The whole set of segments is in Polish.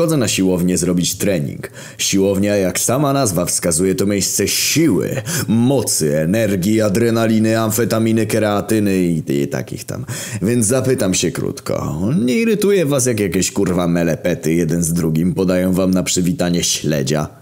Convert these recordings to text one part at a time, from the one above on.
Chodzę na siłownię zrobić trening. Siłownia, jak sama nazwa wskazuje, to miejsce siły, mocy, energii, adrenaliny, amfetaminy, keratyny i, i takich tam. Więc zapytam się krótko. Nie irytuje was jak jakieś kurwa melepety jeden z drugim podają wam na przywitanie śledzia?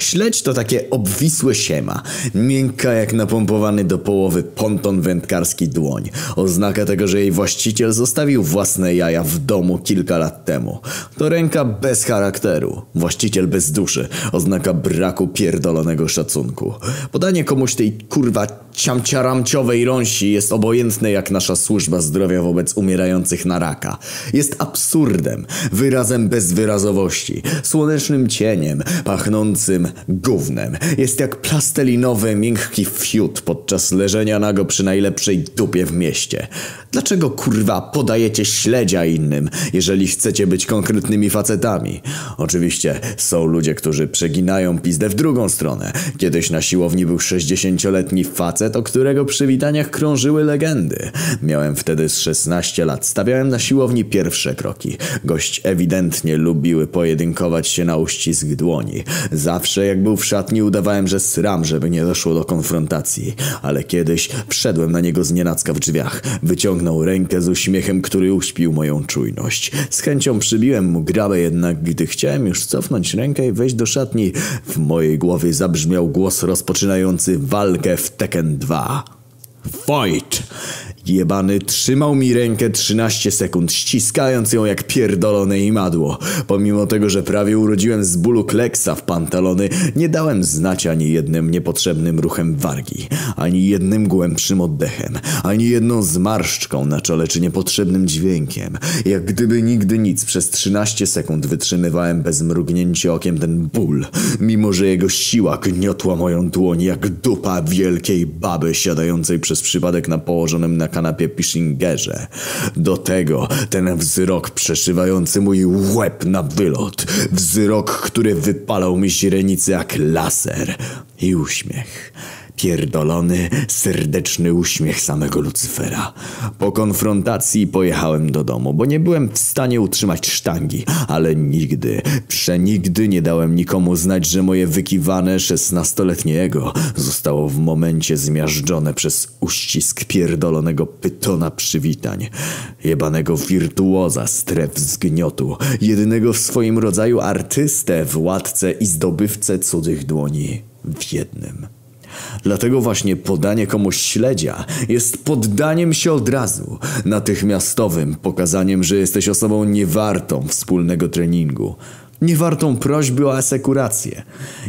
Śledź to takie obwisłe siema, miękka jak napompowany do połowy ponton wędkarski dłoń. Oznaka tego, że jej właściciel zostawił własne jaja w domu kilka lat temu. To ręka bez charakteru, właściciel bez duszy, oznaka braku pierdolonego szacunku. Podanie komuś tej kurwa ciamciaramciowej rąsi jest obojętne jak nasza służba zdrowia wobec umierających na raka. Jest absurdem, wyrazem bezwyrazowości, słonecznym cieniem, pachnącym gównem. Jest jak plastelinowy, miękki fiut podczas leżenia nago przy najlepszej dupie w mieście. Dlaczego kurwa podajecie śledzia innym, jeżeli chcecie być konkretnymi facetami? Oczywiście są ludzie, którzy przeginają pizdę w drugą stronę. Kiedyś na siłowni był 60-letni facet, o którego przywitaniach krążyły legendy. Miałem wtedy z 16 lat, stawiałem na siłowni pierwsze kroki. Gość ewidentnie lubiły pojedynkować się na uścisk dłoni. Zawsze jak był w szatni udawałem, że sram, żeby nie doszło do konfrontacji. Ale kiedyś wszedłem na niego z nienacka w drzwiach. Wyciągnął rękę z uśmiechem, który uśpił moją czujność. Z chęcią przybiłem mu grabę, jednak gdy chciałem już cofnąć rękę i wejść do szatni, w mojej głowie zabrzmiał głos rozpoczynający walkę w Tekken 2. Fight! Jebany trzymał mi rękę 13 sekund, ściskając ją jak pierdolone imadło. Pomimo tego, że prawie urodziłem z bólu kleksa w pantalony, nie dałem znać ani jednym niepotrzebnym ruchem wargi, ani jednym głębszym oddechem, ani jedną zmarszczką na czole czy niepotrzebnym dźwiękiem. Jak gdyby nigdy nic, przez 13 sekund wytrzymywałem bez mrugnięcia okiem ten ból, mimo że jego siła gniotła moją dłoń jak dupa wielkiej baby siadającej przez przypadek na położonym na kanapie Pischingerze. Do tego ten wzrok przeszywający mój łeb na wylot. Wzrok, który wypalał mi źrenicy jak laser. I uśmiech. Pierdolony, serdeczny uśmiech samego Lucyfera. Po konfrontacji pojechałem do domu, bo nie byłem w stanie utrzymać sztangi, ale nigdy, przenigdy nie dałem nikomu znać, że moje wykiwane szesnastoletnie ego zostało w momencie zmiażdżone przez uścisk pierdolonego pytona przywitań. Jebanego wirtuoza stref zgniotu, jedynego w swoim rodzaju artystę, władcę i zdobywcę cudzych dłoni w jednym. Dlatego właśnie podanie komuś śledzia jest poddaniem się od razu, natychmiastowym pokazaniem, że jesteś osobą niewartą wspólnego treningu. Niewartą prośby o asekurację.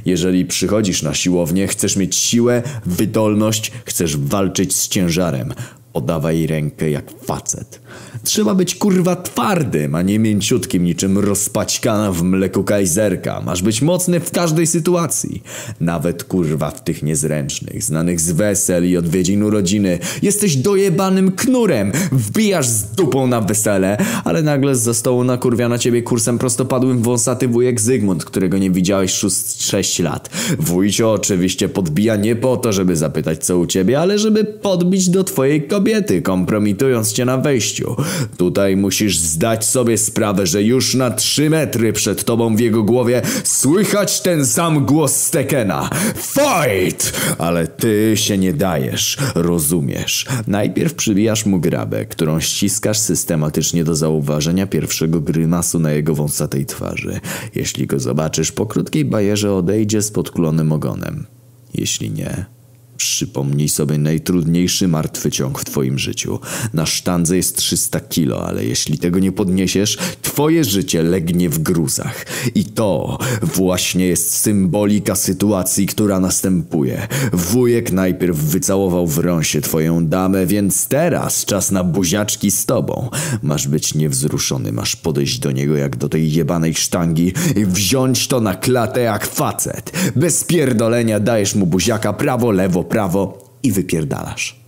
Jeżeli przychodzisz na siłownię, chcesz mieć siłę, wydolność, chcesz walczyć z ciężarem. Podawaj rękę jak facet. Trzeba być kurwa twardym, a nie mięciutkim niczym rozpaćkana w mleku kajzerka. Masz być mocny w każdej sytuacji. Nawet kurwa w tych niezręcznych, znanych z wesel i odwiedzin urodziny. Jesteś dojebanym knurem. Wbijasz z dupą na wesele, ale nagle z stołu nakurwia na ciebie kursem prostopadłym wąsaty wujek Zygmunt, którego nie widziałeś 6 lat. Wujcio oczywiście podbija nie po to, żeby zapytać co u ciebie, ale żeby podbić do twojej kobiety, kompromitując cię na wejściu. Tutaj musisz zdać sobie sprawę, że już na trzy metry przed tobą w jego głowie słychać ten sam głos Stekena. Fight! Ale ty się nie dajesz, rozumiesz. Najpierw przybijasz mu grabę, którą ściskasz systematycznie do zauważenia pierwszego grymasu na jego wąsatej twarzy. Jeśli go zobaczysz, po krótkiej bajerze odejdzie z podkulonym ogonem. Jeśli nie... Przypomnij sobie najtrudniejszy martwy ciąg w twoim życiu. Na sztandze jest 300 kilo, ale jeśli tego nie podniesiesz, twoje życie legnie w gruzach. I to właśnie jest symbolika sytuacji, która następuje. Wujek najpierw wycałował w rąsie twoją damę, więc teraz czas na buziaczki z tobą. Masz być niewzruszony, masz podejść do niego jak do tej jebanej sztangi i wziąć to na klatę jak facet. Bez pierdolenia dajesz mu buziaka prawo, lewo, prawo i wypierdalasz.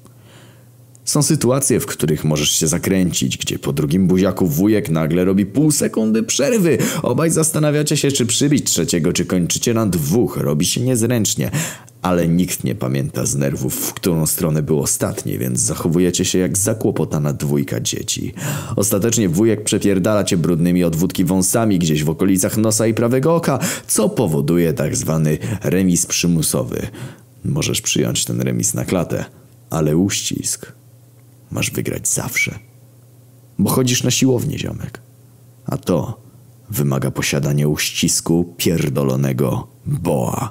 Są sytuacje, w których możesz się zakręcić, gdzie po drugim buziaku wujek nagle robi pół sekundy przerwy. Obaj zastanawiacie się, czy przybić trzeciego, czy kończycie na dwóch. Robi się niezręcznie. Ale nikt nie pamięta z nerwów, w którą stronę był ostatni, więc zachowujecie się jak zakłopotana dwójka dzieci. Ostatecznie wujek przepierdala cię brudnymi od wódki wąsami gdzieś w okolicach nosa i prawego oka, co powoduje tak zwany remis przymusowy. Możesz przyjąć ten remis na klatę, ale uścisk masz wygrać zawsze. Bo chodzisz na siłownię, ziomek. A to wymaga posiadania uścisku pierdolonego boa.